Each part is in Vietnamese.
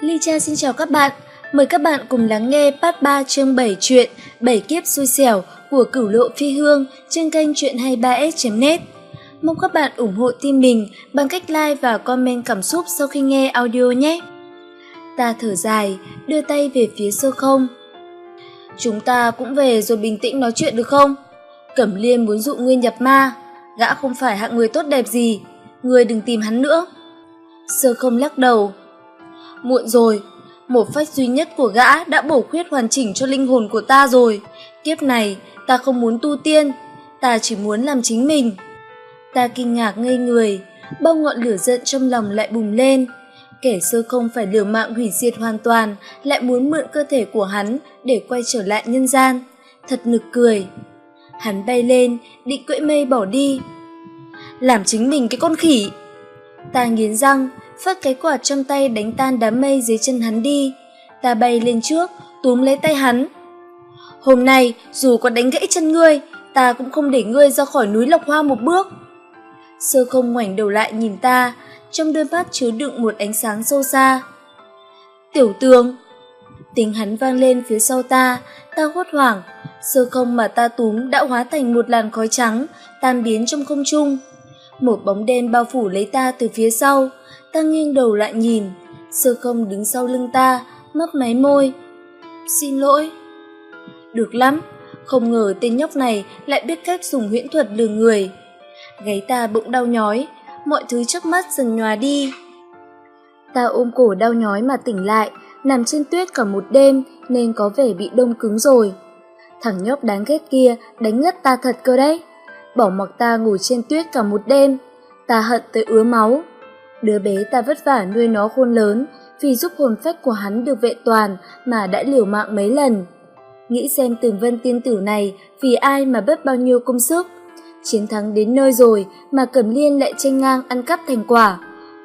Ly Cha xin chào các bạn. Mời các bạn cùng lắng nghe part 3 chương 7 truyện 7 kiếp xui xẻo của Cửu Lộ Phi Hương trên kênh truyện 23s.net. Mong các bạn ủng hộ team mình bằng cách like và comment cảm xúc sau khi nghe audio nhé. Ta thở dài, đưa tay về phía sơ không. Chúng ta cũng về rồi bình tĩnh nói chuyện được không? Cẩm Liên muốn dụ ngươi nhập ma, gã không phải hạng người tốt đẹp gì, ngươi đừng tìm hắn nữa. Sơ không lắc đầu. Muộn rồi, một phách duy nhất của gã đã bổ khuyết hoàn chỉnh cho linh hồn của ta rồi. Kiếp này, ta không muốn tu tiên, ta chỉ muốn làm chính mình. Ta kinh ngạc ngây người, bao ngọn lửa giận trong lòng lại bùng lên. Kẻ sơ không phải liều mạng hủy diệt hoàn toàn, lại muốn mượn cơ thể của hắn để quay trở lại nhân gian. Thật nực cười. Hắn bay lên, định cưỡi mây bỏ đi. Làm chính mình cái con khỉ. Ta nghiến răng, phất cái quạt trong tay đánh tan đám mây dưới chân hắn đi. Ta bay lên trước, túm lấy tay hắn. Hôm nay, dù có đánh gãy chân ngươi, ta cũng không để ngươi ra khỏi núi Lộc Hoa một bước. Sơ không ngoảnh đầu lại nhìn ta, trong đôi mắt chứa đựng một ánh sáng sâu xa. Tiểu tường! Tiếng hắn vang lên phía sau ta, ta hốt hoảng. Sơ không mà ta túm đã hóa thành một làn khói trắng, tan biến trong không trung. Một bóng đen bao phủ lấy ta từ phía sau, ta nghiêng đầu lại nhìn. Sơ không đứng sau lưng ta, mấp máy môi. Xin lỗi. Được lắm, không ngờ tên nhóc này lại biết cách dùng huyễn thuật lừa người. Gáy ta bụng đau nhói, mọi thứ trước mắt dần nhòa đi. Ta ôm cổ đau nhói mà tỉnh lại, nằm trên tuyết cả một đêm nên có vẻ bị đông cứng rồi. Thằng nhóc đáng ghét kia đánh ngất ta thật cơ đấy. Bỏ mặc ta ngủ trên tuyết cả một đêm, ta hận tới ứa máu. Đứa bé ta vất vả nuôi nó khôn lớn vì giúp hồn phách của hắn được vệ toàn mà đã liều mạng mấy lần. Nghĩ xem tường vân tiên tử này vì ai mà bất bao nhiêu công sức. Chiến thắng đến nơi rồi mà Cẩm Liên lại tranh ngang ăn cắp thành quả.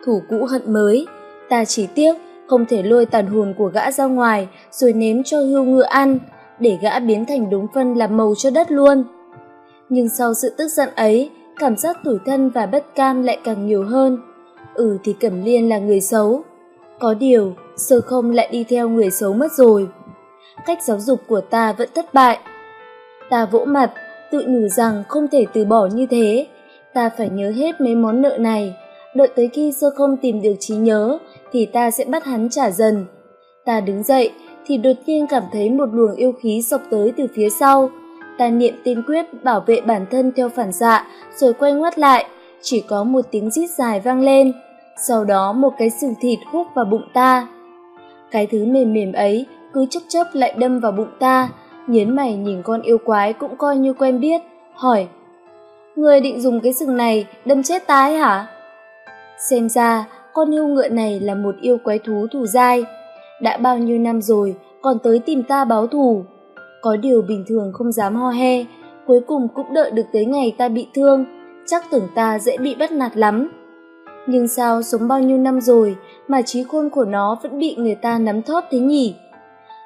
Thủ cũ hận mới. Ta chỉ tiếc không thể lôi tàn hồn của gã ra ngoài rồi nếm cho hưu ngựa ăn, để gã biến thành đống phân làm màu cho đất luôn. Nhưng sau sự tức giận ấy, cảm giác tủi thân và bất cam lại càng nhiều hơn. Ừ thì Cẩm Liên là người xấu. Có điều, sơ không lại đi theo người xấu mất rồi. Cách giáo dục của ta vẫn thất bại. Ta vỗ mặt, tự nhủ rằng không thể từ bỏ như thế. Ta phải nhớ hết mấy món nợ này. Đợi tới khi sơ không tìm được trí nhớ, thì ta sẽ bắt hắn trả dần. Ta đứng dậy, thì đột nhiên cảm thấy một luồng yêu khí sộc tới từ phía sau. Ta niệm tiên quyết bảo vệ bản thân theo phản xạ, rồi quay ngoắt lại, chỉ có một tiếng rít dài vang lên. Sau đó một cái sừng thịt hút vào bụng ta. Cái thứ mềm mềm ấy cứ chốc chốc lại đâm vào bụng ta, nhến mày nhìn con yêu quái cũng coi như quen biết, hỏi Người định dùng cái sừng này đâm chết ta ấy hả? Xem ra, con yêu ngựa này là một yêu quái thú thù dai. Đã bao nhiêu năm rồi, còn tới tìm ta báo thù. Có điều bình thường không dám ho he, cuối cùng cũng đợi được tới ngày ta bị thương, chắc tưởng ta dễ bị bắt nạt lắm. Nhưng sao sống bao nhiêu năm rồi mà trí khôn của nó vẫn bị người ta nắm thóp thế nhỉ?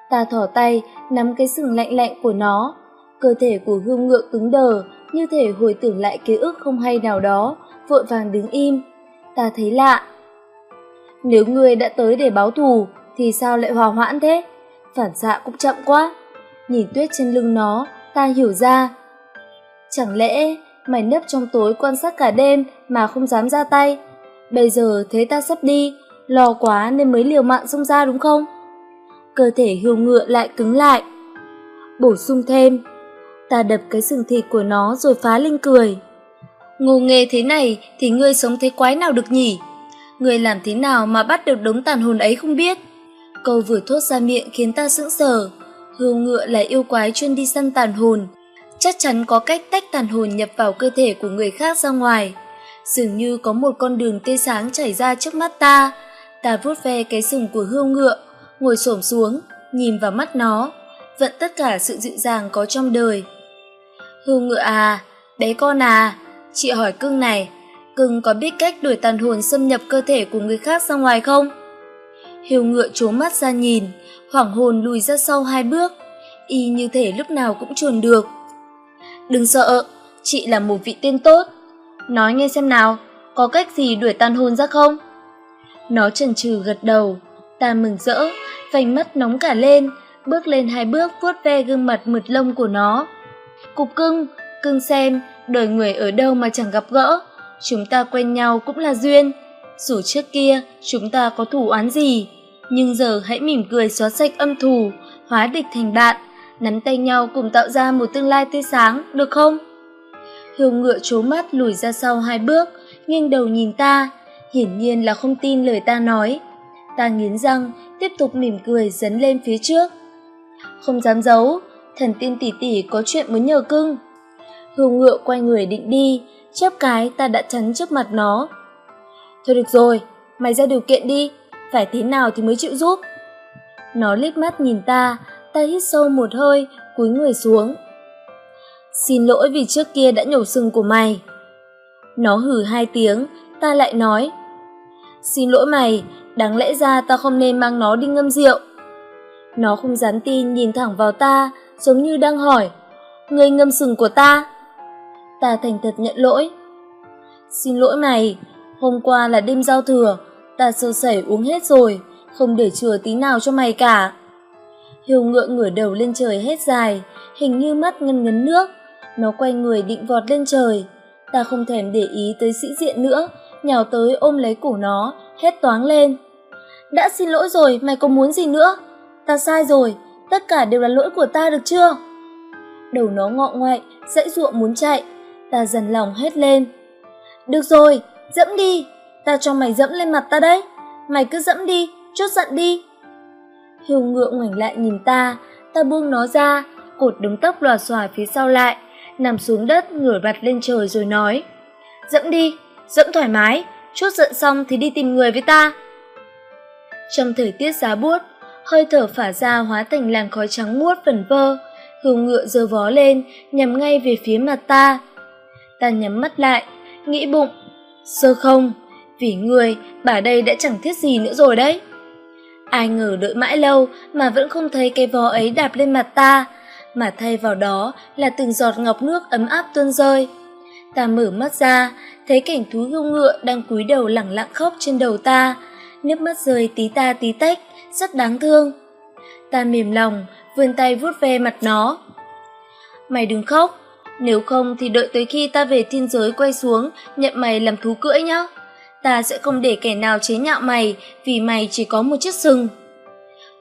Ta thỏ tay, nắm cái sừng lạnh lạnh của nó. Cơ thể của hương ngựa cứng đờ, như thể hồi tưởng lại ký ức không hay nào đó, vội vàng đứng im. Ta thấy lạ. Nếu ngươi đã tới để báo thù, thì sao lại hòa hoãn thế? Phản xạ cũng chậm quá. Nhìn tuyết trên lưng nó, ta hiểu ra. Chẳng lẽ mày nấp trong tối quan sát cả đêm mà không dám ra tay? Bây giờ thấy ta sắp đi, lo quá nên mới liều mạng xông ra đúng không? Cơ thể hiêu ngựa lại cứng lại. Bổ sung thêm, ta đập cái sừng thịt của nó rồi phá linh cười. Ngô nghê thế này thì ngươi sống thế quái nào được nhỉ? Ngươi làm thế nào mà bắt được đống tàn hồn ấy không biết? Câu vừa thốt ra miệng khiến ta sững sờ. Hưu ngựa là yêu quái chuyên đi săn tàn hồn. Chắc chắn có cách tách tàn hồn nhập vào cơ thể của người khác ra ngoài. Dường như có một con đường tê sáng chảy ra trước mắt ta. Ta vuốt ve cái sừng của hươu ngựa, ngồi xổm xuống, nhìn vào mắt nó, vận tất cả sự dịu dàng có trong đời. hươu ngựa à, bé con à, chị hỏi cưng này, cưng có biết cách đuổi tàn hồn xâm nhập cơ thể của người khác ra ngoài không? Hiếu ngựa trố mắt ra nhìn, hoảng hồn lùi ra sau hai bước, y như thể lúc nào cũng chuồn được. Đừng sợ, chị là một vị tiên tốt. Nói nghe xem nào, có cách gì đuổi tan hôn ra không? Nó chần chừ gật đầu, Ta mừng rỡ, vành mắt nóng cả lên, bước lên hai bước vuốt ve gương mặt mượt lông của nó. Cục cưng, cưng xem, đời người ở đâu mà chẳng gặp gỡ, chúng ta quen nhau cũng là duyên. Dù trước kia chúng ta có thủ oán gì, nhưng giờ hãy mỉm cười xóa sạch âm thù, hóa địch thành bạn, nắm tay nhau cùng tạo ra một tương lai tươi sáng, được không? Hương ngựa trố mắt lùi ra sau hai bước, nghiêng đầu nhìn ta, hiển nhiên là không tin lời ta nói. Ta nghiến răng, tiếp tục mỉm cười dấn lên phía trước. Không dám giấu, thần tiên tỷ tỷ có chuyện muốn nhờ cưng. Hương ngựa quay người định đi, chớp cái ta đã chắn trước mặt nó. Thôi được rồi, mày ra điều kiện đi, phải thế nào thì mới chịu giúp. Nó liếc mắt nhìn ta, ta hít sâu một hơi, cúi người xuống. Xin lỗi vì trước kia đã nhổ sừng của mày. Nó hử hai tiếng, ta lại nói. Xin lỗi mày, đáng lẽ ra ta không nên mang nó đi ngâm rượu. Nó không dám tin nhìn thẳng vào ta, giống như đang hỏi. Ngươi ngâm sừng của ta? Ta thành thật nhận lỗi. Xin lỗi mày, hôm qua là đêm giao thừa, ta sơ sẩy uống hết rồi, không để chừa tí nào cho mày cả. Hiều ngựa ngửa đầu lên trời hét dài, hình như mắt ngân ngấn nước. Nó quay người định vọt lên trời. Ta không thèm để ý tới sĩ diện nữa, nhào tới ôm lấy cổ nó, hét toáng lên. Đã xin lỗi rồi, mày có muốn gì nữa? Ta sai rồi, tất cả đều là lỗi của ta được chưa? Đầu nó ngọ ngoại, dãy ruộng muốn chạy. Ta dần lòng hét lên. Được rồi, dẫm đi, ta cho mày dẫm lên mặt ta đấy. Mày cứ dẫm đi, chốt giận đi. Hiều ngựa ngoảnh lại nhìn ta, ta buông nó ra, cột đống tóc lòa xòa phía sau lại, nằm xuống đất ngửa mặt lên trời rồi nói. Dẫm đi, dẫm thoải mái, chút giận xong thì đi tìm người với ta. Trong thời tiết giá buốt, hơi thở phả ra hóa thành làn khói trắng muốt vẩn vơ, hưu ngựa giơ vó lên, nhằm ngay về phía mặt ta. Ta nhắm mắt lại, nghĩ bụng, sơ không, vì người, bà đây đã chẳng thiết gì nữa rồi đấy. Ai ngờ đợi mãi lâu mà vẫn không thấy cái vó ấy đạp lên mặt ta, mà thay vào đó là từng giọt ngọc nước ấm áp tuôn rơi. Ta mở mắt ra, thấy cảnh thú hưu ngựa đang cúi đầu lẳng lặng khóc trên đầu ta, nước mắt rơi tí ta tí tách, rất đáng thương. Ta mềm lòng, vươn tay vuốt ve mặt nó. Mày đừng khóc, nếu không thì đợi tới khi ta về thiên giới quay xuống, nhận mày làm thú cưỡi nhá ta sẽ không để kẻ nào chế nhạo mày vì mày chỉ có một chiếc sừng.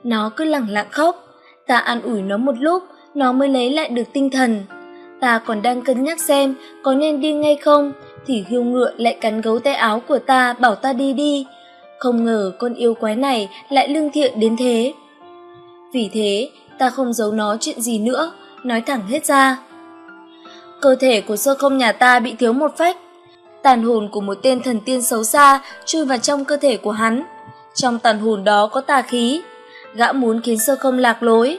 Nó cứ lẳng lặng khóc, ta an ủi nó một lúc, nó mới lấy lại được tinh thần. Ta còn đang cân nhắc xem có nên đi ngay không, thì hươu ngựa lại cắn gấu tay áo của ta bảo ta đi đi. Không ngờ con yêu quái này lại lương thiện đến thế. Vì thế, ta không giấu nó chuyện gì nữa, nói thẳng hết ra. Cơ thể của sơ không nhà ta bị thiếu một phách, tàn hồn của một tên thần tiên xấu xa chui vào trong cơ thể của hắn. Trong tàn hồn đó có tà khí, gã muốn khiến sơ không lạc lối.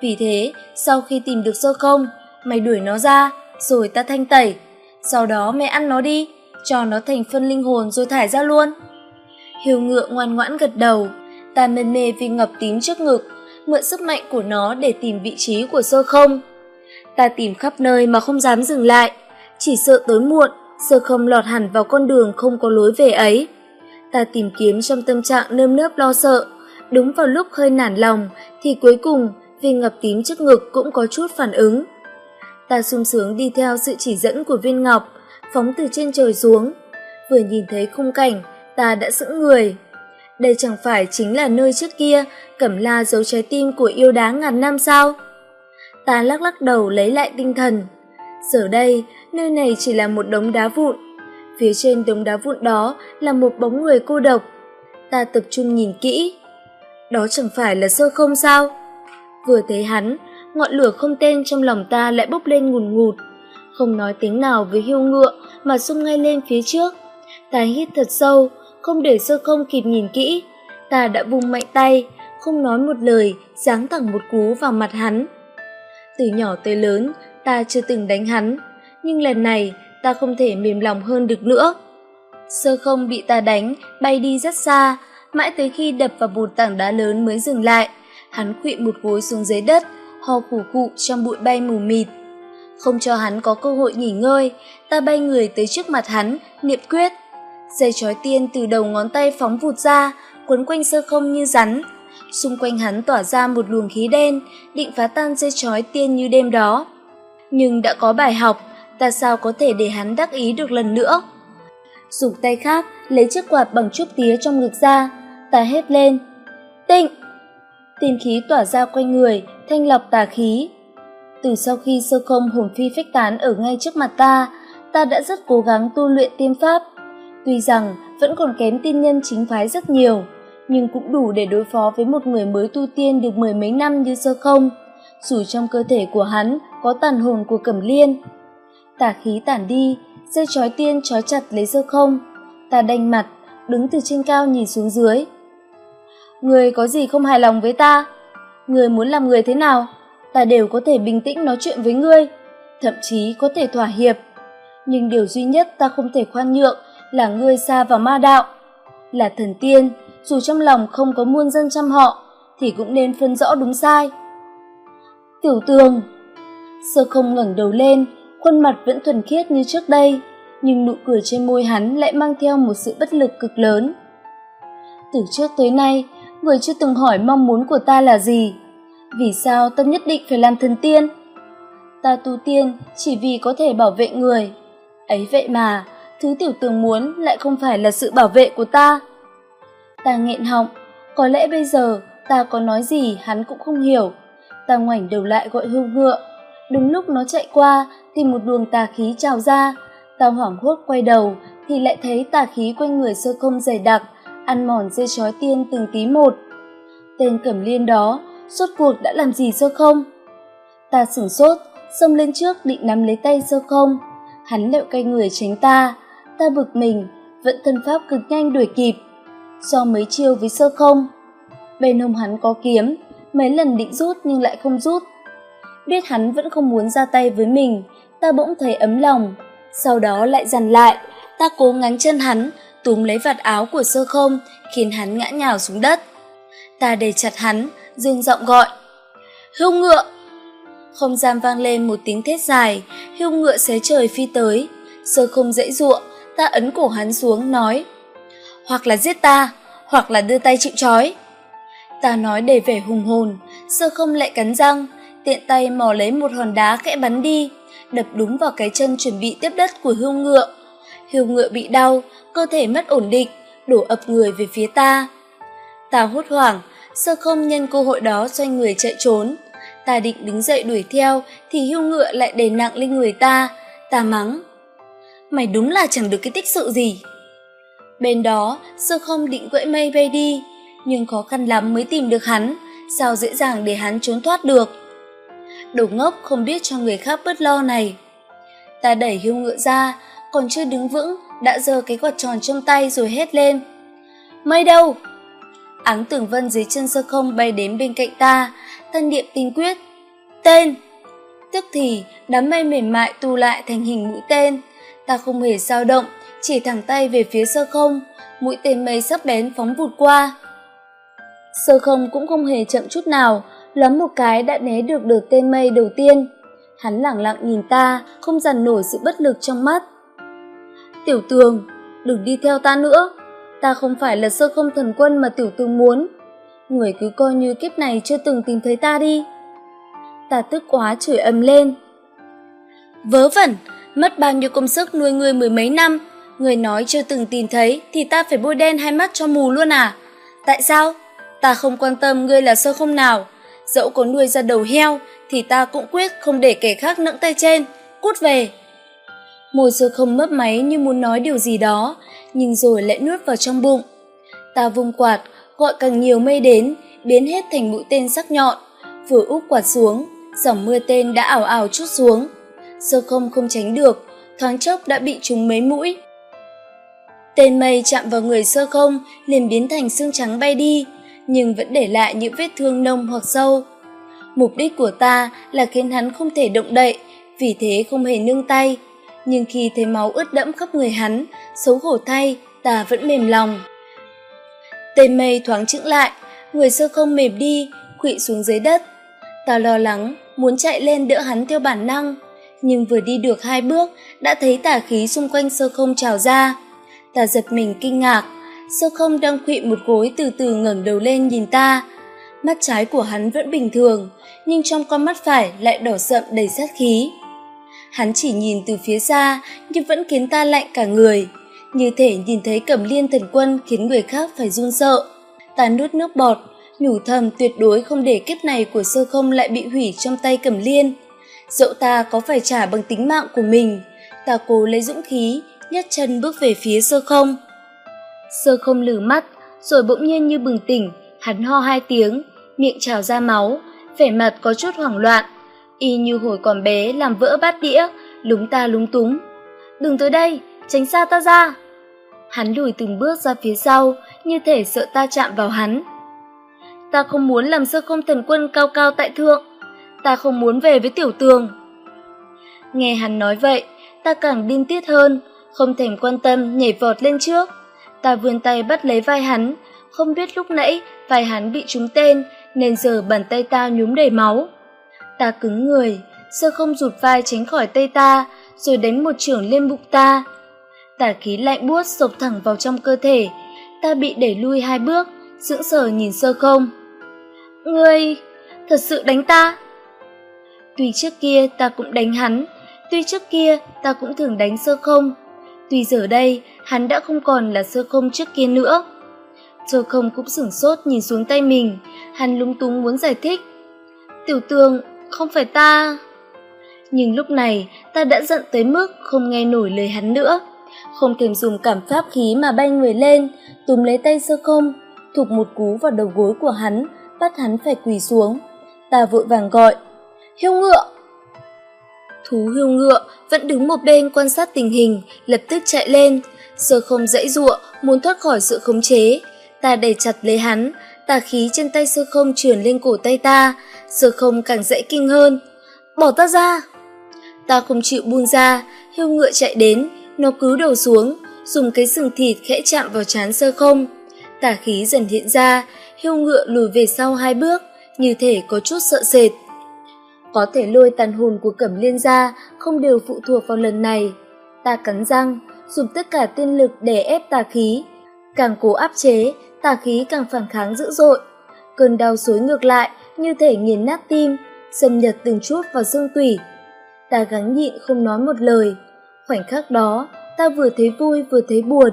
Vì thế, sau khi tìm được sơ không, mày đuổi nó ra, rồi ta thanh tẩy. Sau đó mày ăn nó đi, cho nó thành phân linh hồn rồi thải ra luôn. Hiếu ngựa ngoan ngoãn gật đầu, ta mân mê vì ngập tím trước ngực, mượn sức mạnh của nó để tìm vị trí của sơ không. Ta tìm khắp nơi mà không dám dừng lại, chỉ sợ tối muộn sơ không lọt hẳn vào con đường không có lối về ấy. Ta tìm kiếm trong tâm trạng nơm nớp lo sợ, đúng vào lúc hơi nản lòng thì cuối cùng viên ngọc tím trước ngực cũng có chút phản ứng. Ta sung sướng đi theo sự chỉ dẫn của viên ngọc, phóng từ trên trời xuống. Vừa nhìn thấy khung cảnh, ta đã sững người. Đây chẳng phải chính là nơi trước kia cẩm la giấu trái tim của yêu đá ngàn năm sao? Ta lắc lắc đầu lấy lại tinh thần. Giờ đây, nơi này chỉ là một đống đá vụn. Phía trên đống đá vụn đó là một bóng người cô độc. Ta tập trung nhìn kỹ. Đó chẳng phải là sơ không sao? Vừa thấy hắn, ngọn lửa không tên trong lòng ta lại bốc lên ngùn ngụt. Không nói tiếng nào với hiêu ngựa mà xung ngay lên phía trước. Ta hít thật sâu, không để sơ không kịp nhìn kỹ. Ta đã vung mạnh tay, không nói một lời, giáng thẳng một cú vào mặt hắn. Từ nhỏ tới lớn, ta chưa từng đánh hắn, nhưng lần này ta không thể mềm lòng hơn được nữa. Sơ không bị ta đánh, bay đi rất xa, mãi tới khi đập vào một tảng đá lớn mới dừng lại. Hắn khuỵu một gối xuống dưới đất, ho khủ khụ trong bụi bay mù mịt. Không cho hắn có cơ hội nghỉ ngơi, ta bay người tới trước mặt hắn, niệm quyết. Dây chói tiên từ đầu ngón tay phóng vụt ra, quấn quanh sơ không như rắn. Xung quanh hắn tỏa ra một luồng khí đen, định phá tan dây chói tiên như đêm đó. Nhưng đã có bài học, ta sao có thể để hắn đắc ý được lần nữa? Dùng tay khác, lấy chiếc quạt bằng trúc tía trong ngực ra, ta hét lên. Tịnh! Tiên khí tỏa ra quanh người, thanh lọc tà khí. Từ sau khi sơ không hồn phi phách tán ở ngay trước mặt ta, ta đã rất cố gắng tu luyện tiên pháp. Tuy rằng vẫn còn kém tiên nhân chính phái rất nhiều, nhưng cũng đủ để đối phó với một người mới tu tiên được mười mấy năm như sơ không, dù trong cơ thể của hắn có tàn hồn của cẩm liên. Tả khí tản đi, dây chói tiên chói chặt lấy sơ không, ta đanh mặt, đứng từ trên cao nhìn xuống dưới. Người có gì không hài lòng với ta? Người muốn làm người thế nào? Ta đều có thể bình tĩnh nói chuyện với ngươi, thậm chí có thể thỏa hiệp. Nhưng điều duy nhất ta không thể khoan nhượng là ngươi xa vào ma đạo. Là thần tiên, dù trong lòng không có muôn dân chăm họ, thì cũng nên phân rõ đúng sai. Tiểu tường Sơ không ngẩng đầu lên, khuôn mặt vẫn thuần khiết như trước đây, nhưng nụ cười trên môi hắn lại mang theo một sự bất lực cực lớn. Từ trước tới nay, người chưa từng hỏi mong muốn của ta là gì. Vì sao ta nhất định phải làm thần tiên? Ta tu tiên chỉ vì có thể bảo vệ người. Ấy vậy mà, thứ tiểu tường muốn lại không phải là sự bảo vệ của ta. Ta nghẹn họng, có lẽ bây giờ ta có nói gì hắn cũng không hiểu. Ta ngoảnh đầu lại gọi hương ngựa. Đúng lúc nó chạy qua thì một luồng tà khí trào ra. Ta hoảng hốt quay đầu thì lại thấy tà khí quanh người sơ không dày đặc, ăn mòn dây chói tiên từng tí một. Tên cẩm liên đó, suốt cuộc đã làm gì sơ không? Ta sửng sốt, xông lên trước định nắm lấy tay sơ không. Hắn lẹo cây người tránh ta, ta bực mình, vẫn thân pháp cực nhanh đuổi kịp. Do mấy chiêu với sơ không. Bên hông hắn có kiếm, mấy lần định rút nhưng lại không rút. Biết hắn vẫn không muốn ra tay với mình, ta bỗng thấy ấm lòng. Sau đó lại dằn lại, ta cố ngáng chân hắn, túm lấy vạt áo của sơ không, khiến hắn ngã nhào xuống đất. Ta để chặt hắn, dương giọng gọi. Hưu ngựa! Không gian vang lên một tiếng thét dài, hưu ngựa xé trời phi tới. Sơ không dãy ruộng, ta ấn cổ hắn xuống, nói. Hoặc là giết ta, hoặc là đưa tay chịu trói. Ta nói để vẻ hùng hồn, sơ không lại cắn răng, tiện tay mò lấy một hòn đá khẽ bắn đi, đập đúng vào cái chân chuẩn bị tiếp đất của hưu ngựa. Hưu ngựa bị đau, cơ thể mất ổn định, đổ ập người về phía ta. Ta hốt hoảng, sơ không nhân cơ hội đó xoay người chạy trốn. Ta định đứng dậy đuổi theo, thì hưu ngựa lại đè nặng lên người ta. Ta mắng. Mày đúng là chẳng được cái tích sự gì. Bên đó, sơ không định gãy mây bay đi, nhưng khó khăn lắm mới tìm được hắn, sao dễ dàng để hắn trốn thoát được. Đồ ngốc không biết cho người khác bớt lo này. Ta đẩy hưu ngựa ra, còn chưa đứng vững, đã giơ cái quạt tròn trong tay rồi hét lên. Mây đâu? Áng tưởng vân dưới chân sơ không bay đến bên cạnh ta, thân niệm tinh quyết. Tên! Tức thì, đám mây mềm mại tu lại thành hình mũi tên. Ta không hề dao động, chỉ thẳng tay về phía sơ không, mũi tên mây sắp bén phóng vụt qua. Sơ không cũng không hề chậm chút nào, lắm một cái đã né được đợt tên mây đầu tiên. Hắn lẳng lặng nhìn ta, không dằn nổi sự bất lực trong mắt. Tiểu tường, đừng đi theo ta nữa. Ta không phải là sơ không thần quân mà tiểu tường muốn. Người cứ coi như kiếp này chưa từng tìm thấy ta đi. Ta tức quá chửi ầm lên. Vớ vẩn, mất bao nhiêu công sức nuôi ngươi mười mấy năm. Người nói chưa từng tìm thấy thì ta phải bôi đen hai mắt cho mù luôn à? Tại sao? Ta không quan tâm ngươi là sơ không nào. Dẫu có nuôi ra đầu heo thì ta cũng quyết không để kẻ khác nẫng tay trên. Cút về! Môi sơ không mấp máy như muốn nói điều gì đó, nhưng rồi lại nuốt vào trong bụng. Ta vung quạt, gọi càng nhiều mây đến, biến hết thành mũi tên sắc nhọn. Vừa úp quạt xuống, dòng mưa tên đã ảo ảo chút xuống. Sơ không không tránh được, thoáng chốc đã bị trúng mấy mũi. Tên mây chạm vào người sơ không, liền biến thành xương trắng bay đi, nhưng vẫn để lại những vết thương nông hoặc sâu. Mục đích của ta là khiến hắn không thể động đậy, vì thế không hề nương tay, nhưng khi thấy máu ướt đẫm khắp người hắn, xấu hổ thay, ta vẫn mềm lòng. tê mây thoáng chững lại, người sơ không mềm đi, quỵ xuống dưới đất. Ta lo lắng, muốn chạy lên đỡ hắn theo bản năng, nhưng vừa đi được hai bước đã thấy tà khí xung quanh sơ không trào ra. Ta giật mình kinh ngạc, sơ không đang khuỵu một gối từ từ ngẩng đầu lên nhìn ta mắt trái của hắn vẫn bình thường nhưng trong con mắt phải lại đỏ sậm đầy sát khí hắn chỉ nhìn từ phía xa, nhưng vẫn khiến ta lạnh cả người. Như thể nhìn thấy cẩm liên thần quân khiến người khác phải run sợ. Ta nuốt nước bọt, nhủ thầm tuyệt đối không để kiếp này của sơ không lại bị hủy trong tay cẩm liên. Dẫu ta có phải trả bằng tính mạng của mình, ta cố lấy dũng khí, nhấc chân bước về phía sơ không. Sơ không lử mắt, rồi bỗng nhiên như bừng tỉnh, hắn ho hai tiếng, miệng trào ra máu, vẻ mặt có chút hoảng loạn y như hồi còn bé làm vỡ bát đĩa, lúng ta lúng túng. Đừng tới đây, tránh xa ta ra. Hắn lùi từng bước ra phía sau, như thể sợ ta chạm vào hắn. Ta không muốn làm sơ không thần quân cao cao tại thượng. Ta không muốn về với tiểu tường. Nghe hắn nói vậy, ta càng điên tiết hơn, không thèm quan tâm nhảy vọt lên trước. Ta vươn tay bắt lấy vai hắn, không biết lúc nãy vai hắn bị trúng tên, nên giờ bàn tay ta nhúm đầy máu ta cứng người, sơ không rụt vai tránh khỏi tay ta, rồi đánh một trưởng lên bụng ta. Tả khí lạnh buốt sộc thẳng vào trong cơ thể, ta bị đẩy lui hai bước, sững sờ nhìn sơ không. Ngươi, thật sự đánh ta? Tuy trước kia ta cũng đánh hắn, tuy trước kia ta cũng thường đánh sơ không. Tuy giờ đây, hắn đã không còn là sơ không trước kia nữa. Sơ không cũng sửng sốt nhìn xuống tay mình, hắn lúng túng muốn giải thích. Tiểu tường không phải ta. Nhưng lúc này, ta đã giận tới mức không nghe nổi lời hắn nữa. Không thèm dùng cảm pháp khí mà bay người lên, túm lấy tay sơ không, thụp một cú vào đầu gối của hắn, bắt hắn phải quỳ xuống. Ta vội vàng gọi, hiêu ngựa! Thú hiêu ngựa vẫn đứng một bên quan sát tình hình, lập tức chạy lên. Sơ không dãy giụa, muốn thoát khỏi sự khống chế. Ta đẩy chặt lấy hắn tà khí trên tay sơ không truyền lên cổ tay ta sơ không càng dễ kinh hơn. Bỏ ta ra. Ta không chịu buông ra hiêu ngựa chạy đến, nó cứ đầu xuống, dùng cái sừng thịt khẽ chạm vào trán sơ không. Tà khí dần hiện ra hiêu ngựa lùi về sau hai bước, như thể có chút sợ sệt. Có thể lôi tàn hồn của cẩm liên ra không đều phụ thuộc vào lần này. Ta cắn răng, dùng tất cả tiên lực để ép tà khí, càng cố áp chế tà khí càng phản kháng dữ dội. Cơn đau xối ngược lại, như thể nghiền nát tim, xâm nhập từng chút vào xương tủy. Ta gắng nhịn không nói một lời. Khoảnh khắc đó, ta vừa thấy vui vừa thấy buồn.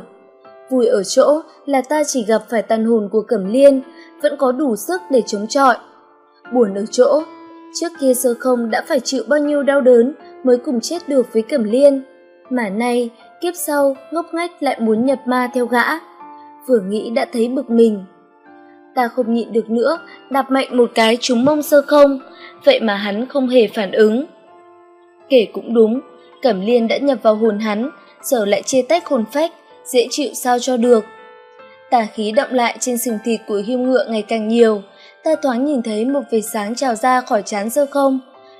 Vui ở chỗ là ta chỉ gặp phải tàn hồn của cẩm liên, vẫn có đủ sức để chống chọi. Buồn ở chỗ, trước kia sơ không đã phải chịu bao nhiêu đau đớn mới cùng chết được với cẩm liên. Mà nay, kiếp sau, ngốc ngách lại muốn nhập ma theo gã vừa nghĩ đã thấy bực mình. Ta không nhịn được nữa, đạp mạnh một cái trúng mông sơ không, vậy mà hắn không hề phản ứng. Kể cũng đúng, cẩm liên đã nhập vào hồn hắn, giờ lại chia tách hồn phách, dễ chịu sao cho được. Tà khí động lại trên sừng thịt của hiêu ngựa ngày càng nhiều, ta thoáng nhìn thấy một vệt sáng trào ra khỏi trán sơ không.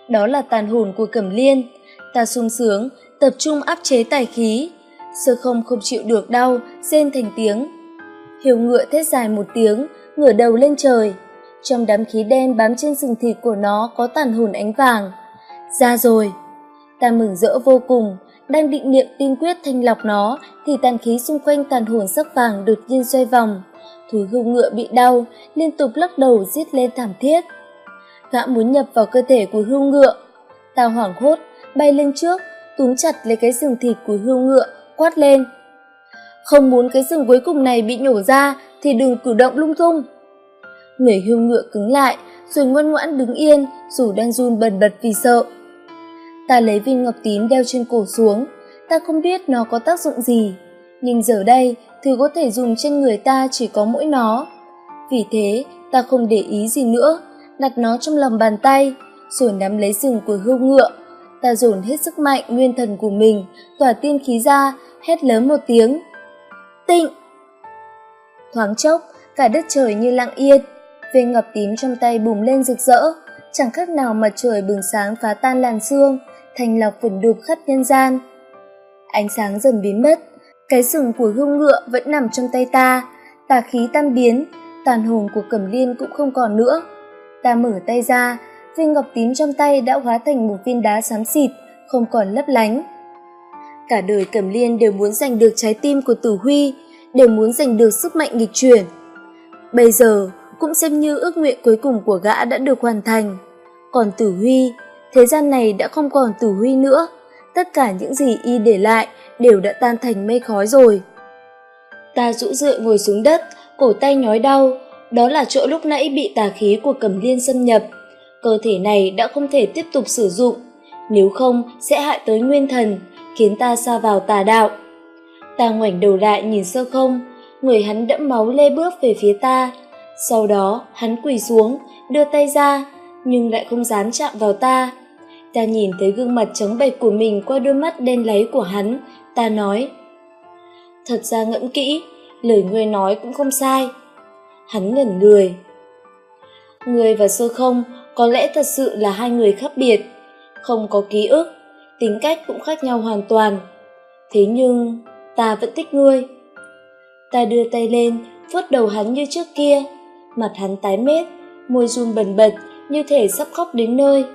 Đó là tàn hồn của cẩm liên. Ta sung sướng, tập trung áp chế tài khí. Sơ không không chịu được đau, rên thành tiếng hiêu ngựa thét dài một tiếng, ngửa đầu lên trời. Trong đám khí đen bám trên sừng thịt của nó có tàn hồn ánh vàng. Ra rồi. Ta mừng rỡ vô cùng, đang định niệm tiên quyết thanh lọc nó, thì tàn khí xung quanh tàn hồn sắc vàng đột nhiên xoay vòng. Thú hưu ngựa bị đau, liên tục lắc đầu giết lên thảm thiết. Gã muốn nhập vào cơ thể của hưu ngựa. Ta hoảng hốt, bay lên trước, túm chặt lấy cái sừng thịt của hưu ngựa, quát lên không muốn cái sừng cuối cùng này bị nhổ ra thì đừng cử động lung tung. Người hưu ngựa cứng lại, rồi ngoan ngoãn đứng yên, dù đang run bần bật vì sợ. Ta lấy viên ngọc tím đeo trên cổ xuống, ta không biết nó có tác dụng gì, nhưng giờ đây thứ có thể dùng trên người ta chỉ có mỗi nó. Vì thế, ta không để ý gì nữa, đặt nó trong lòng bàn tay, rồi nắm lấy sừng của hươu ngựa. Ta dồn hết sức mạnh nguyên thần của mình, tỏa tiên khí ra, hét lớn một tiếng tịnh. Thoáng chốc, cả đất trời như lặng yên viên ngọc tím trong tay bùng lên rực rỡ. Chẳng khác nào mặt trời bừng sáng phá tan làn sương, thành lọc vẩn đục khắp nhân gian. Ánh sáng dần biến mất, cái sừng của hương ngựa vẫn nằm trong tay ta. Tà khí tan biến, tàn hồn của cẩm liên cũng không còn nữa. Ta mở tay ra viên ngọc tím trong tay đã hóa thành một viên đá xám xịt, không còn lấp lánh cả đời cẩm liên đều muốn giành được trái tim của tử huy đều muốn giành được sức mạnh nghịch chuyển. Bây giờ cũng xem như ước nguyện cuối cùng của gã đã được hoàn thành. Còn Tử Huy, thế gian này đã không còn Tử Huy nữa, tất cả những gì y để lại đều đã tan thành mây khói rồi. Ta rũ rượi ngồi xuống đất, cổ tay nhói đau, đó là chỗ lúc nãy bị tà khí của Cẩm Liên xâm nhập. Cơ thể này đã không thể tiếp tục sử dụng, nếu không sẽ hại tới nguyên thần, khiến ta xa vào tà đạo. Ta ngoảnh đầu lại nhìn sơ không, người hắn đẫm máu lê bước về phía ta. Sau đó hắn quỳ xuống, đưa tay ra, nhưng lại không dám chạm vào ta. Ta nhìn thấy gương mặt trắng bệch của mình qua đôi mắt đen láy của hắn, ta nói. Thật ra ngẫm kỹ, lời ngươi nói cũng không sai. Hắn ngẩn người. Người và sơ không có lẽ thật sự là hai người khác biệt, không có ký ức, tính cách cũng khác nhau hoàn toàn. Thế nhưng, ta vẫn thích ngươi. Ta đưa tay lên, vuốt đầu hắn như trước kia, mặt hắn tái mét, môi run bần bật như thể sắp khóc đến nơi.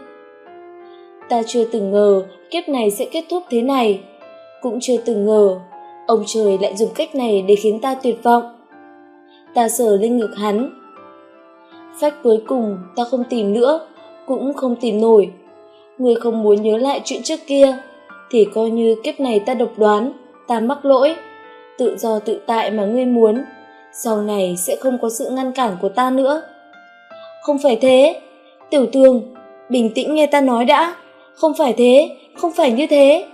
Ta chưa từng ngờ kiếp này sẽ kết thúc thế này, cũng chưa từng ngờ ông trời lại dùng cách này để khiến ta tuyệt vọng. Ta sờ lên ngực hắn. Phách cuối cùng ta không tìm nữa, cũng không tìm nổi. Ngươi không muốn nhớ lại chuyện trước kia, thì coi như kiếp này ta độc đoán, ta mắc lỗi, tự do tự tại mà ngươi muốn, sau này sẽ không có sự ngăn cản của ta nữa. Không phải thế, tiểu tường, bình tĩnh nghe ta nói đã, không phải thế, không phải như thế.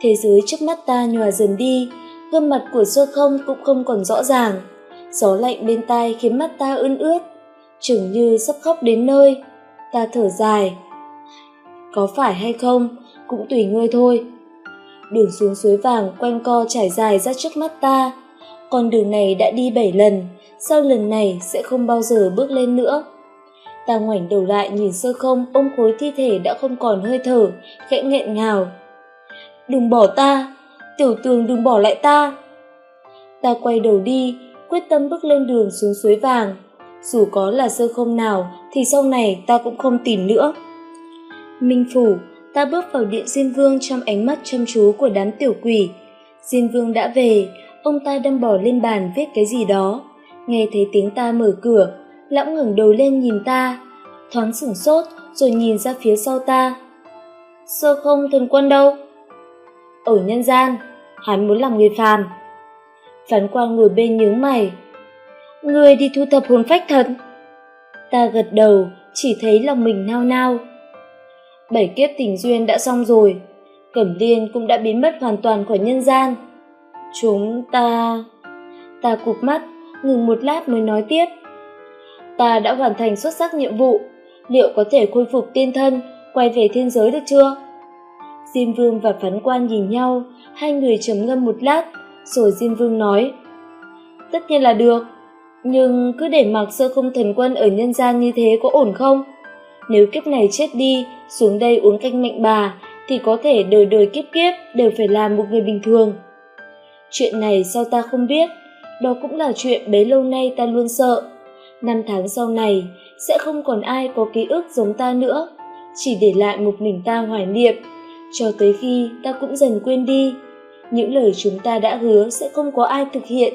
Thế giới trước mắt ta nhòa dần đi, gương mặt của sơ không cũng không còn rõ ràng. Gió lạnh bên tai khiến mắt ta ươn ướt, chừng như sắp khóc đến nơi. Ta thở dài. Có phải hay không, cũng tùy ngươi thôi. Đường xuống suối vàng quanh co trải dài ra trước mắt ta. Con đường này đã đi bảy lần, sau lần này sẽ không bao giờ bước lên nữa. Ta ngoảnh đầu lại nhìn sơ không ôm khối thi thể đã không còn hơi thở, khẽ nghẹn ngào. Đừng bỏ ta, tiểu tường đừng bỏ lại ta. Ta quay đầu đi, quyết tâm bước lên đường xuống suối vàng. Dù có là sơ không nào thì sau này ta cũng không tìm nữa. Minh Phủ, ta bước vào điện Diên Vương trong ánh mắt chăm chú của đám tiểu quỷ. Diên Vương đã về, ông ta đâm bỏ lên bàn viết cái gì đó. Nghe thấy tiếng ta mở cửa, lão ngẩng đầu lên nhìn ta, thoáng sửng sốt rồi nhìn ra phía sau ta. Sơ không thần quân đâu? Ở nhân gian, hắn muốn làm người phàm. Phán quan ngồi bên nhướng mày. Người đi thu thập hồn phách thật. Ta gật đầu, chỉ thấy lòng mình nao nao. Bảy kiếp tình duyên đã xong rồi, Cẩm Liên cũng đã biến mất hoàn toàn khỏi nhân gian. Chúng ta... Ta cụp mắt, ngừng một lát mới nói tiếp. Ta đã hoàn thành xuất sắc nhiệm vụ, liệu có thể khôi phục tiên thân, quay về thiên giới được chưa? Diêm Vương và Phán Quan nhìn nhau, hai người trầm ngâm một lát, rồi Diêm Vương nói. Tất nhiên là được, nhưng cứ để mặc sơ không thần quân ở nhân gian như thế có ổn không? Nếu kiếp này chết đi, xuống đây uống canh mạnh bà, thì có thể đời đời kiếp kiếp đều phải làm một người bình thường. Chuyện này sao ta không biết, đó cũng là chuyện bấy lâu nay ta luôn sợ. Năm tháng sau này, sẽ không còn ai có ký ức giống ta nữa, chỉ để lại một mình ta hoài niệm, cho tới khi ta cũng dần quên đi. Những lời chúng ta đã hứa sẽ không có ai thực hiện.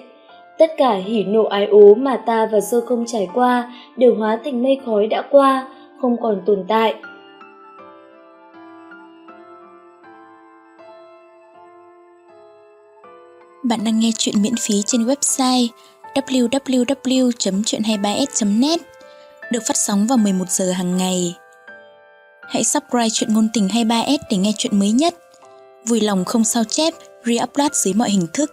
Tất cả hỉ nộ ái ố mà ta và sơ không trải qua đều hóa thành mây khói đã qua, không còn tồn tại. Bạn đang nghe chuyện miễn phí trên website www.chuyện23s.net được phát sóng vào 11 giờ hàng ngày. Hãy subscribe chuyện ngôn tình 23s để nghe chuyện mới nhất. Vui lòng không sao chép, re-upload dưới mọi hình thức.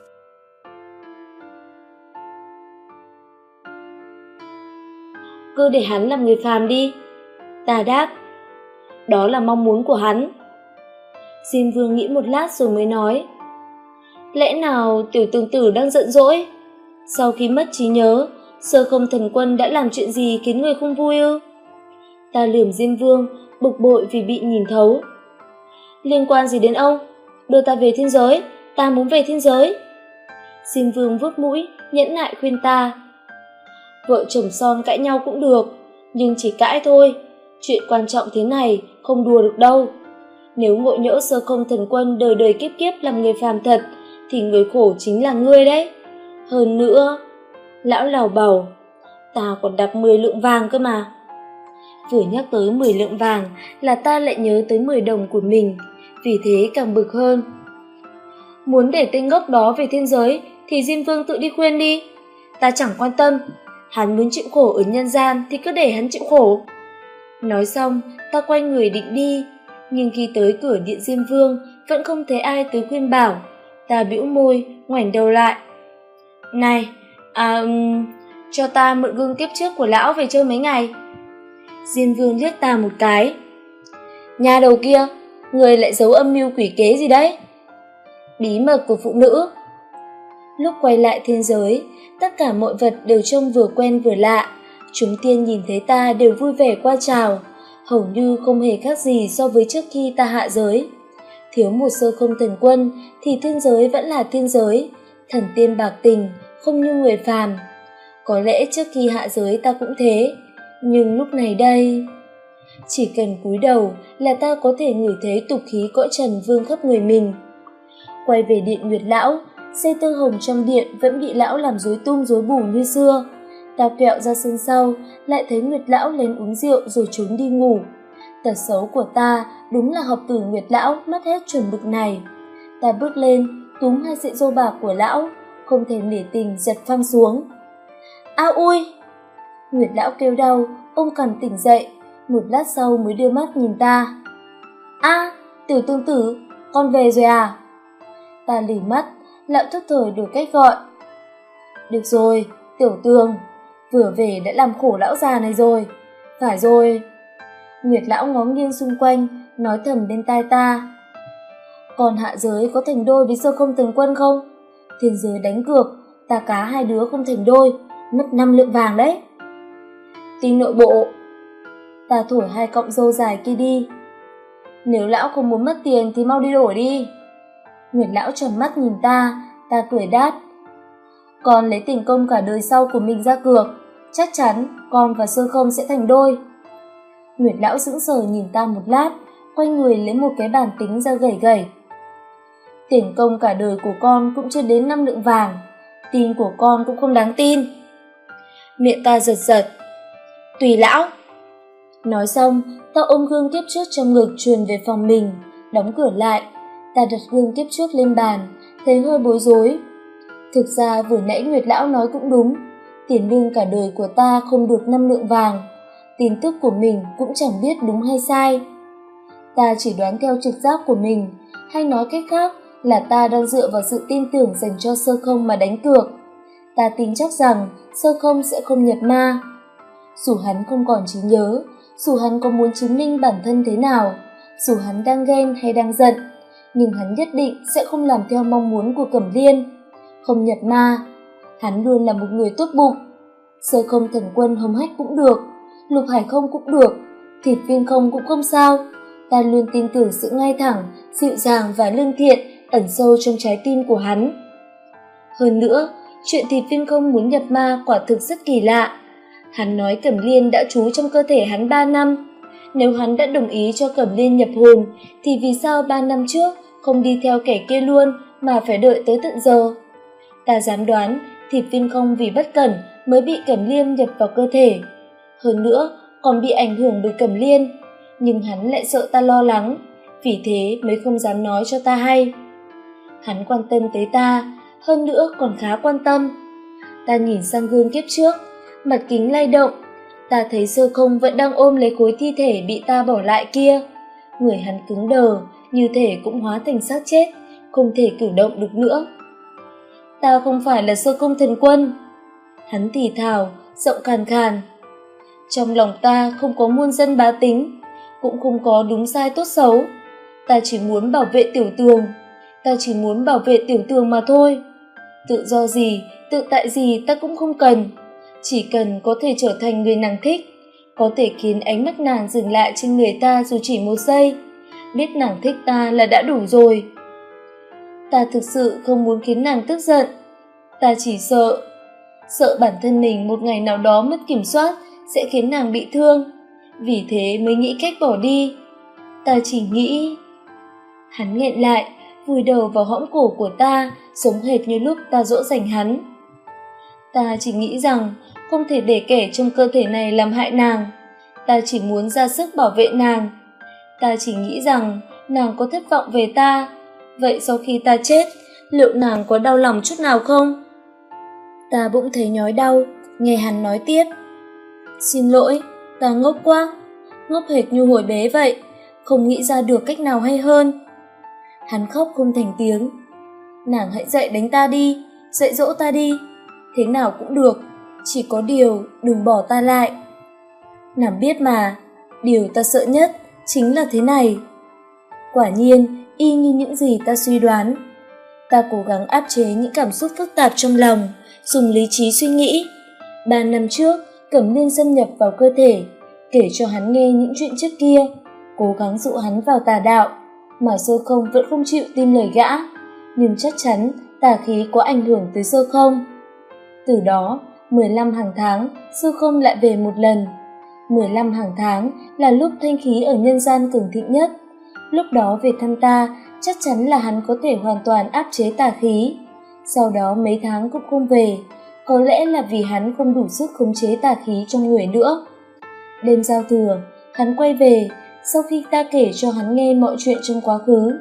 Cứ để hắn làm người phàm đi. Ta đáp. Đó là mong muốn của hắn. Diêm vương nghĩ một lát rồi mới nói. Lẽ nào tiểu tương tử đang giận dỗi? Sau khi mất trí nhớ, sơ không thần quân đã làm chuyện gì khiến người không vui ư? Ta lườm Diêm Vương, bực bội vì bị nhìn thấu. Liên quan gì đến ông? Đưa ta về thiên giới, ta muốn về thiên giới. Diêm Vương vuốt mũi, nhẫn nại khuyên ta. Vợ chồng son cãi nhau cũng được, nhưng chỉ cãi thôi. Chuyện quan trọng thế này, không đùa được đâu. Nếu ngộ nhỡ sơ không thần quân đời đời kiếp kiếp làm người phàm thật, thì người khổ chính là ngươi đấy Hơn nữa, lão lào bầu, ta còn đặt 10 lượng vàng cơ mà. Vừa nhắc tới 10 lượng vàng là ta lại nhớ tới 10 đồng của mình, vì thế càng bực hơn. Muốn để tên ngốc đó về thiên giới thì Diêm Vương tự đi khuyên đi. Ta chẳng quan tâm, hắn muốn chịu khổ ở nhân gian thì cứ để hắn chịu khổ. Nói xong, ta quay người định đi, nhưng khi tới cửa điện Diêm Vương vẫn không thấy ai tới khuyên bảo. Ta bĩu môi, ngoảnh đầu lại. Này, à, um, cho ta mượn gương tiếp trước của lão về chơi mấy ngày. Diêm Vương liếc ta một cái. Nhà đầu kia, người lại giấu âm mưu quỷ kế gì đấy? Bí mật của phụ nữ. Lúc quay lại thiên giới, tất cả mọi vật đều trông vừa quen vừa lạ. Chúng tiên nhìn thấy ta đều vui vẻ qua chào, hầu như không hề khác gì so với trước khi ta hạ giới. Thiếu một sơ không thần quân thì thiên giới vẫn là thiên giới, thần tiên bạc tình, không như người phàm. Có lẽ trước khi hạ giới ta cũng thế, nhưng lúc này đây... Chỉ cần cúi đầu là ta có thể ngửi thấy tục khí cõi trần vương khắp người mình. Quay về điện Nguyệt Lão, xe tơ hồng trong điện vẫn bị lão làm rối tung rối bù như xưa. Ta kẹo ra sân sau, lại thấy Nguyệt Lão lên uống rượu rồi trốn đi ngủ. Tật xấu của ta đúng là học từ Nguyệt Lão mất hết chuẩn mực này. Ta bước lên, túm hai sợi dô bạc của lão, không thèm nể tình giật phăng xuống. A ui! Nguyệt Lão kêu đau, ông cần tỉnh dậy, một lát sau mới đưa mắt nhìn ta. A, tiểu tương tử, con về rồi à? Ta lì mắt, lão thức thời đổi cách gọi. Được rồi, tiểu tường, vừa về đã làm khổ lão già này rồi. Phải rồi. Nguyệt lão ngó nghiêng xung quanh, nói thầm bên tai ta. Còn hạ giới có thành đôi với sơ không tần quân không? Thiên giới đánh cược, ta cá hai đứa không thành đôi, mất năm lượng vàng đấy. Tin nội bộ. Ta thổi hai cọng dâu dài kia đi. Nếu lão không muốn mất tiền thì mau đi đổi đi. Nguyệt lão tròn mắt nhìn ta, ta cười đát. Con lấy tình công cả đời sau của mình ra cược, chắc chắn con và sơ không sẽ thành đôi. Nguyệt lão sững sờ nhìn ta một lát, quay người lấy một cái bàn tính ra gầy gầy. Tiền công cả đời của con cũng chưa đến năm lượng vàng, tin của con cũng không đáng tin. Miệng ta giật giật. Tùy lão. Nói xong, ta ôm gương kiếp trước trong ngực truyền về phòng mình, đóng cửa lại. Ta đặt gương kiếp trước lên bàn, thấy hơi bối rối. Thực ra vừa nãy Nguyệt Lão nói cũng đúng, tiền lương cả đời của ta không được năm lượng vàng, tin tức của mình cũng chẳng biết đúng hay sai. Ta chỉ đoán theo trực giác của mình, hay nói cách khác là ta đang dựa vào sự tin tưởng dành cho sơ không mà đánh cược. Ta tin chắc rằng sơ không sẽ không nhập ma. Dù hắn không còn trí nhớ, dù hắn có muốn chứng minh bản thân thế nào, dù hắn đang ghen hay đang giận, nhưng hắn nhất định sẽ không làm theo mong muốn của Cẩm Liên. Không nhập ma, hắn luôn là một người tốt bụng. Sơ không thần quân hống hách cũng được, lục hải không cũng được, thịt viên không cũng không sao. Ta luôn tin tưởng sự ngay thẳng, dịu dàng và lương thiện ẩn sâu trong trái tim của hắn. Hơn nữa, chuyện thịt viên không muốn nhập ma quả thực rất kỳ lạ. Hắn nói Cẩm Liên đã trú trong cơ thể hắn ba năm. Nếu hắn đã đồng ý cho Cẩm Liên nhập hồn, thì vì sao ba năm trước không đi theo kẻ kia luôn mà phải đợi tới tận giờ? Ta dám đoán thì viên không vì bất cẩn mới bị Cẩm Liên nhập vào cơ thể. Hơn nữa, còn bị ảnh hưởng bởi Cẩm Liên. Nhưng hắn lại sợ ta lo lắng, vì thế mới không dám nói cho ta hay. Hắn quan tâm tới ta, hơn nữa còn khá quan tâm. Ta nhìn sang gương kiếp trước, mặt kính lay động, ta thấy sơ không vẫn đang ôm lấy khối thi thể bị ta bỏ lại kia. Người hắn cứng đờ, như thể cũng hóa thành xác chết, không thể cử động được nữa. Ta không phải là sơ công thần quân. Hắn thì thào, giọng khàn khàn. Trong lòng ta không có muôn dân bá tính, cũng không có đúng sai tốt xấu. Ta chỉ muốn bảo vệ tiểu tường, ta chỉ muốn bảo vệ tiểu tường mà thôi. Tự do gì, tự tại gì ta cũng không cần, chỉ cần có thể trở thành người nàng thích, có thể khiến ánh mắt nàng dừng lại trên người ta dù chỉ một giây, biết nàng thích ta là đã đủ rồi. Ta thực sự không muốn khiến nàng tức giận, ta chỉ sợ, sợ bản thân mình một ngày nào đó mất kiểm soát sẽ khiến nàng bị thương, vì thế mới nghĩ cách bỏ đi. Ta chỉ nghĩ... Hắn nghẹn lại, vùi đầu vào hõm cổ của ta, giống hệt như lúc ta dỗ dành hắn. Ta chỉ nghĩ rằng không thể để kẻ trong cơ thể này làm hại nàng. Ta chỉ muốn ra sức bảo vệ nàng. Ta chỉ nghĩ rằng nàng có thất vọng về ta. Vậy sau khi ta chết, liệu nàng có đau lòng chút nào không? Ta bỗng thấy nhói đau, nghe hắn nói tiếp. Xin lỗi, ta ngốc quá, ngốc hệt như hồi bé vậy, không nghĩ ra được cách nào hay hơn. Hắn khóc không thành tiếng. Nàng hãy dậy đánh ta đi, dạy dỗ ta đi, thế nào cũng được, chỉ có điều đừng bỏ ta lại. Nàng biết mà, điều ta sợ nhất chính là thế này. Quả nhiên, y như những gì ta suy đoán. Ta cố gắng áp chế những cảm xúc phức tạp trong lòng, dùng lý trí suy nghĩ. Ba năm trước, Cẩm Liên xâm nhập vào cơ thể, kể cho hắn nghe những chuyện trước kia, cố gắng dụ hắn vào tà đạo, mà sơ không vẫn không chịu tin lời gã. Nhưng chắc chắn tà khí có ảnh hưởng tới sơ không. Từ đó, 15 hàng tháng, sơ không lại về một lần. 15 hàng tháng là lúc thanh khí ở nhân gian cường thịnh nhất. Lúc đó về thân ta, chắc chắn là hắn có thể hoàn toàn áp chế tà khí. Sau đó mấy tháng cũng không về, có lẽ là vì hắn không đủ sức khống chế tà khí trong người nữa. Đêm giao thừa, hắn quay về, sau khi ta kể cho hắn nghe mọi chuyện trong quá khứ.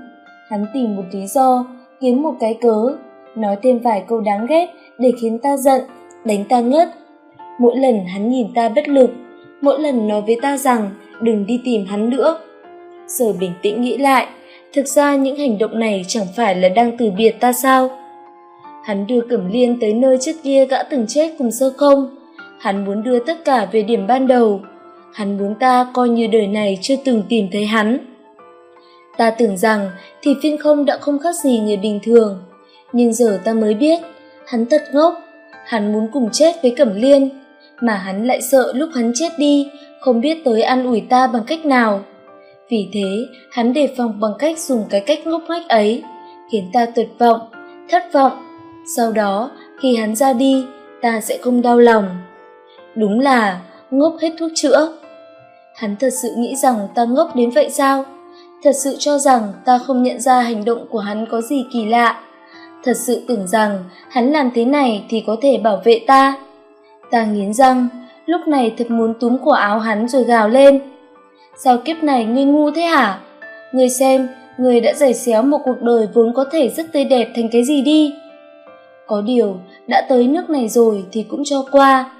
Hắn tìm một lý do, kiếm một cái cớ, nói thêm vài câu đáng ghét để khiến ta giận, đánh ta ngất. Mỗi lần hắn nhìn ta bất lực, mỗi lần nói với ta rằng đừng đi tìm hắn nữa. Giờ bình tĩnh nghĩ lại, thực ra những hành động này chẳng phải là đang từ biệt ta sao? Hắn đưa Cẩm Liên tới nơi trước kia gã từng chết cùng sơ không. Hắn muốn đưa tất cả về điểm ban đầu. Hắn muốn ta coi như đời này chưa từng tìm thấy hắn. Ta tưởng rằng thì phiên không đã không khác gì người bình thường. Nhưng giờ ta mới biết, hắn thật ngốc. Hắn muốn cùng chết với Cẩm Liên, mà hắn lại sợ lúc hắn chết đi, không biết tới ăn ủi ta bằng cách nào. Vì thế, hắn đề phòng bằng cách dùng cái cách ngốc nghếch ấy, khiến ta tuyệt vọng, thất vọng sau đó, khi hắn ra đi, ta sẽ không đau lòng. Đúng là ngốc hết thuốc chữa. Hắn thật sự nghĩ rằng ta ngốc đến vậy sao? Thật sự cho rằng ta không nhận ra hành động của hắn có gì kỳ lạ. Thật sự tưởng rằng hắn làm thế này thì có thể bảo vệ ta. Ta nghiến răng, lúc này thật muốn túm cổ áo hắn rồi gào lên. Sao kiếp này ngươi ngu thế hả? Ngươi xem, ngươi đã giày xéo một cuộc đời vốn có thể rất tươi đẹp thành cái gì đi. Có điều, đã tới nước này rồi thì cũng cho qua.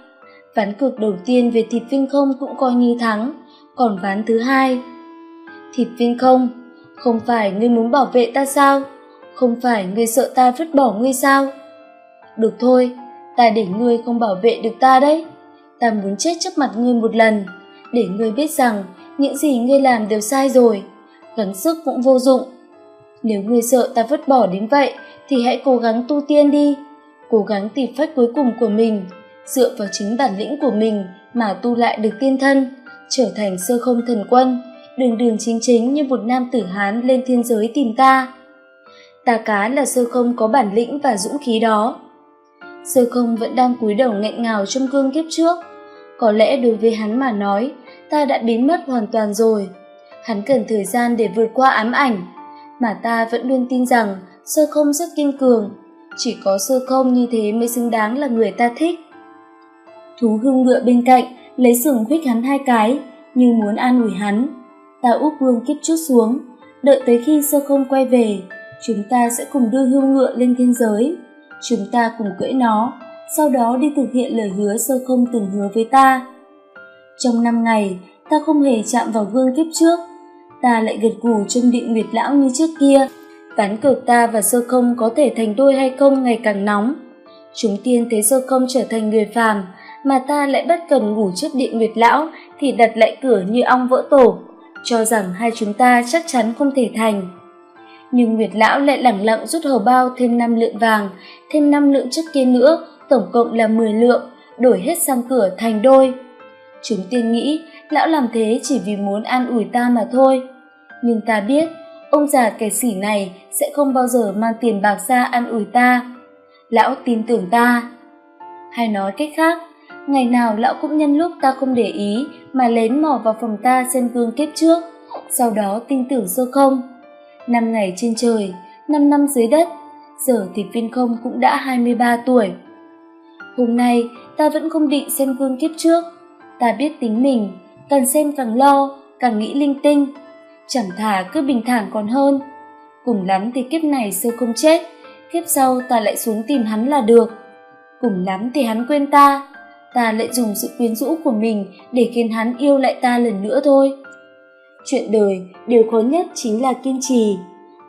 Ván cược đầu tiên về thịt viên không cũng coi như thắng, còn ván thứ hai. Thịt viên không, không phải ngươi muốn bảo vệ ta sao? Không phải ngươi sợ ta vứt bỏ ngươi sao? Được thôi, ta để ngươi không bảo vệ được ta đấy. Ta muốn chết trước mặt ngươi một lần, để ngươi biết rằng những gì ngươi làm đều sai rồi, gắng sức cũng vô dụng. Nếu ngươi sợ ta vứt bỏ đến vậy, thì hãy cố gắng tu tiên đi, cố gắng tìm phách cuối cùng của mình, dựa vào chính bản lĩnh của mình mà tu lại được tiên thân, trở thành sơ không thần quân, đường đường chính chính như một nam tử Hán lên thiên giới tìm ta. Ta cá là sơ không có bản lĩnh và dũng khí đó. Sơ không vẫn đang cúi đầu nghẹn ngào trong gương kiếp trước. Có lẽ đối với hắn mà nói, ta đã biến mất hoàn toàn rồi. Hắn cần thời gian để vượt qua ám ảnh, mà ta vẫn luôn tin rằng sơ không rất kiên cường. Chỉ có sơ không như thế mới xứng đáng là người ta thích. Thú hương ngựa bên cạnh lấy sừng khuých hắn hai cái như muốn an ủi hắn. Ta úp gương kiếp chút xuống đợi tới khi sơ không quay về chúng ta sẽ cùng đưa hương ngựa lên thiên giới. Chúng ta cùng cưỡi nó sau đó đi thực hiện lời hứa sơ không từng hứa với ta trong năm ngày ta không hề chạm vào gương kiếp trước ta lại gật gù trong điện nguyệt lão như trước kia Ván cược ta và sơ không có thể thành đôi hay không ngày càng nóng. Chúng tiên thấy sơ không trở thành người phàm, mà ta lại bất cần ngủ trước điện nguyệt lão thì đặt lại cửa như ong vỡ tổ, cho rằng hai chúng ta chắc chắn không thể thành. Nhưng nguyệt lão lại lẳng lặng rút hầu bao thêm năm lượng vàng, thêm năm lượng trước kia nữa, tổng cộng là 10 lượng, đổi hết sang cửa thành đôi. Chúng tiên nghĩ lão làm thế chỉ vì muốn an ủi ta mà thôi. Nhưng ta biết ông già kẻ sỉ này sẽ không bao giờ mang tiền bạc ra ăn ủi ta. Lão tin tưởng ta. Hay nói cách khác, ngày nào lão cũng nhân lúc ta không để ý mà lén mò vào phòng ta xem gương kiếp trước, sau đó tin tưởng sơ không. Năm ngày trên trời, năm năm dưới đất, giờ thì viên không cũng đã 23 tuổi. Hôm nay ta vẫn không định xem gương kiếp trước. Ta biết tính mình, càng xem càng lo, càng nghĩ linh tinh. Chẳng thà cứ bình thản còn hơn. Cùng lắm thì kiếp này sơ không chết, kiếp sau ta lại xuống tìm hắn là được. Cùng lắm thì hắn quên ta, ta lại dùng sự quyến rũ của mình để khiến hắn yêu lại ta lần nữa thôi. Chuyện đời, điều khó nhất chính là kiên trì.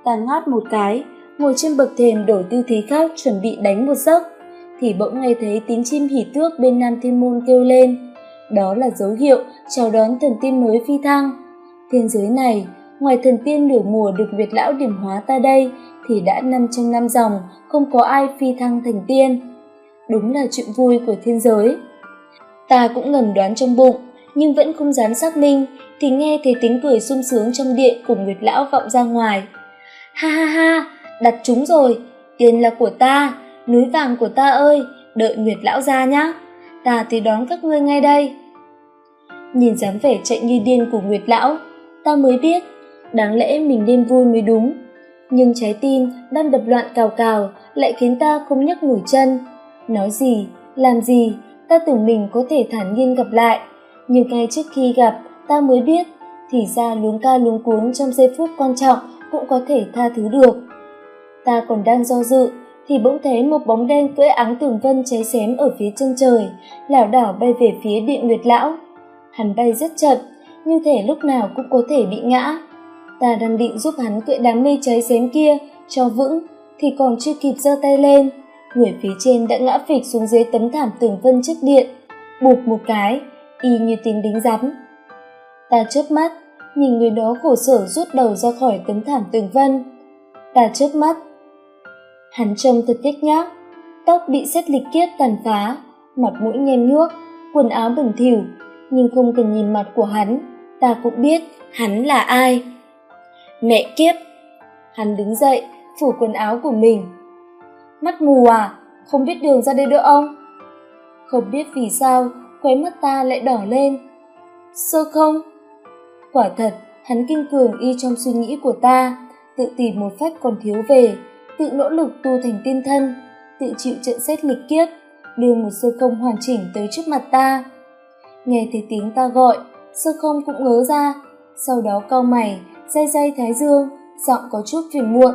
Ta ngáp một cái, ngồi trên bậc thềm đổi tư thế khác chuẩn bị đánh một giấc, thì bỗng nghe thấy tiếng chim hỉ tước bên Nam Thiên Môn kêu lên. Đó là dấu hiệu chào đón thần tiên mới phi thăng. Thiên giới này, ngoài thần tiên nửa mùa được Việt Lão điểm hóa ta đây, thì đã 500 năm dòng, không có ai phi thăng thành tiên. Đúng là chuyện vui của thiên giới. Ta cũng ngầm đoán trong bụng, nhưng vẫn không dám xác minh, thì nghe thấy tiếng cười sung sướng trong điện của Nguyệt Lão vọng ra ngoài. Ha ha ha, đặt chúng rồi, tiền là của ta, núi vàng của ta ơi, đợi Nguyệt Lão ra nhá, ta thì đón các ngươi ngay đây. Nhìn dáng vẻ chạy như điên của Nguyệt Lão, ta mới biết, đáng lẽ mình nên vui mới đúng. Nhưng trái tim đang đập loạn cào cào lại khiến ta không nhấc nổi chân. Nói gì, làm gì, ta tưởng mình có thể thản nhiên gặp lại. Nhưng ngay trước khi gặp, ta mới biết, thì ra luống ca luống cuống trong giây phút quan trọng cũng có thể tha thứ được. Ta còn đang do dự, thì bỗng thấy một bóng đen cưỡi áng tường vân cháy xém ở phía chân trời, lảo đảo bay về phía điện nguyệt lão. Hắn bay rất chậm, như thể lúc nào cũng có thể bị ngã. Ta đang định giúp hắn cưỡi đám mây cháy xém kia cho vững, thì còn chưa kịp giơ tay lên, người phía trên đã ngã phịch xuống dưới tấm thảm tường vân trước điện, bụp một cái, y như tiếng đính rắn. Ta chớp mắt, nhìn người đó khổ sở rút đầu ra khỏi tấm thảm tường vân. Ta chớp mắt. Hắn trông thật tiếc nhác, tóc bị xét lịch kiết tàn phá, mặt mũi nhem nhuốc, quần áo bẩn thỉu, nhưng không cần nhìn mặt của hắn, ta cũng biết hắn là ai. Mẹ kiếp! Hắn đứng dậy, phủ quần áo của mình. Mắt mù à, không biết đường ra đây đỡ ông? Không biết vì sao, khóe mắt ta lại đỏ lên. Sơ không? Quả thật, hắn kinh cường y trong suy nghĩ của ta, tự tìm một phách còn thiếu về, tự nỗ lực tu thành tiên thân, tự chịu trận xét lịch kiếp, đưa một sơ không hoàn chỉnh tới trước mặt ta. Nghe thấy tiếng ta gọi, sơ không cũng ngớ ra, sau đó cau mày, day day thái dương, giọng có chút phiền muộn.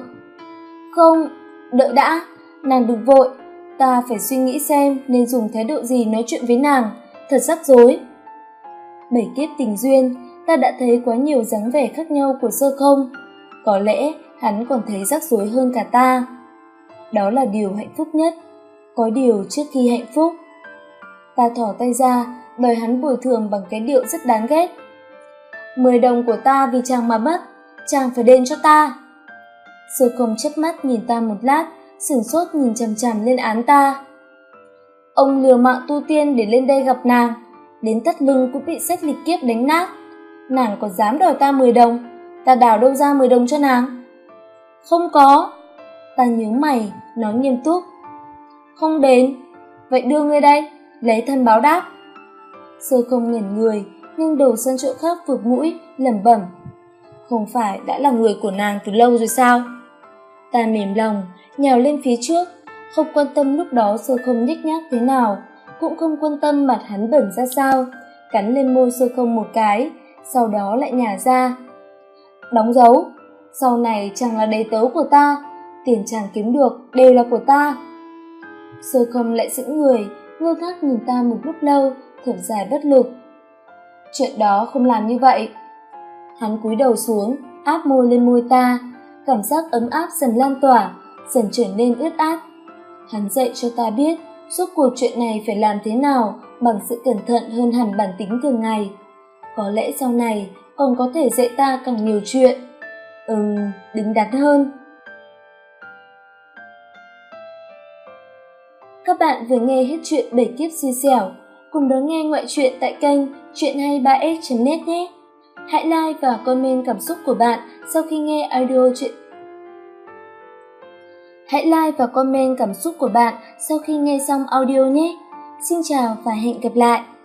Không, đợi đã, nàng đừng vội, ta phải suy nghĩ xem nên dùng thái độ gì nói chuyện với nàng, thật rắc rối. Bảy kiếp tình duyên, ta đã thấy quá nhiều dáng vẻ khác nhau của sơ không. Có lẽ hắn còn thấy rắc rối hơn cả ta. Đó là điều hạnh phúc nhất, có điều trước khi hạnh phúc. Ta thỏ tay ra, đời hắn bồi thường bằng cái điệu rất đáng ghét. Mười đồng của ta vì chàng mà mất, chàng phải đền cho ta. Sơ không chớp mắt nhìn ta một lát, sửng sốt nhìn chằm chằm lên án ta. Ông liều mạng tu tiên để lên đây gặp nàng, đến tất lưng cũng bị xét lịch kiếp đánh nát. Nàng còn dám đòi ta 10 đồng, ta đào đâu ra 10 đồng cho nàng? Không có. Ta nhớ mày, nói nghiêm túc. Không đến, vậy đưa ngươi đây, lấy thân báo đáp. Sơ không ngẩn người, nhưng đầu sang chỗ khác vượt mũi, lẩm bẩm. Không phải đã là người của nàng từ lâu rồi sao? Ta mềm lòng, nhào lên phía trước, không quan tâm lúc đó sơ không nhích nhác thế nào, cũng không quan tâm mặt hắn bẩn ra sao, cắn lên môi sơ không một cái, sau đó lại nhả ra. Đóng dấu, sau này chàng là đầy tớ của ta, tiền chàng kiếm được đều là của ta. Sơ không lại giữ người, ngơ ngác nhìn ta một lúc lâu, thở dài bất lực. Chuyện đó không làm như vậy. Hắn cúi đầu xuống, áp môi lên môi ta, cảm giác ấm áp dần lan tỏa, dần trở nên ướt át. Hắn dạy cho ta biết, suốt cuộc chuyện này phải làm thế nào bằng sự cẩn thận hơn hẳn bản tính thường ngày. Có lẽ sau này ông có thể dạy ta càng nhiều chuyện. Ừm, đứng đắn hơn. Các bạn vừa nghe hết chuyện bảy kiếp xui xẻo, cùng đón nghe ngoại truyện tại kênh chuyện 23s.net nhé. Hãy like và comment cảm xúc của bạn sau khi nghe audio truyện Hãy like và comment cảm xúc của bạn sau khi nghe xong audio nhé. Xin chào và hẹn gặp lại!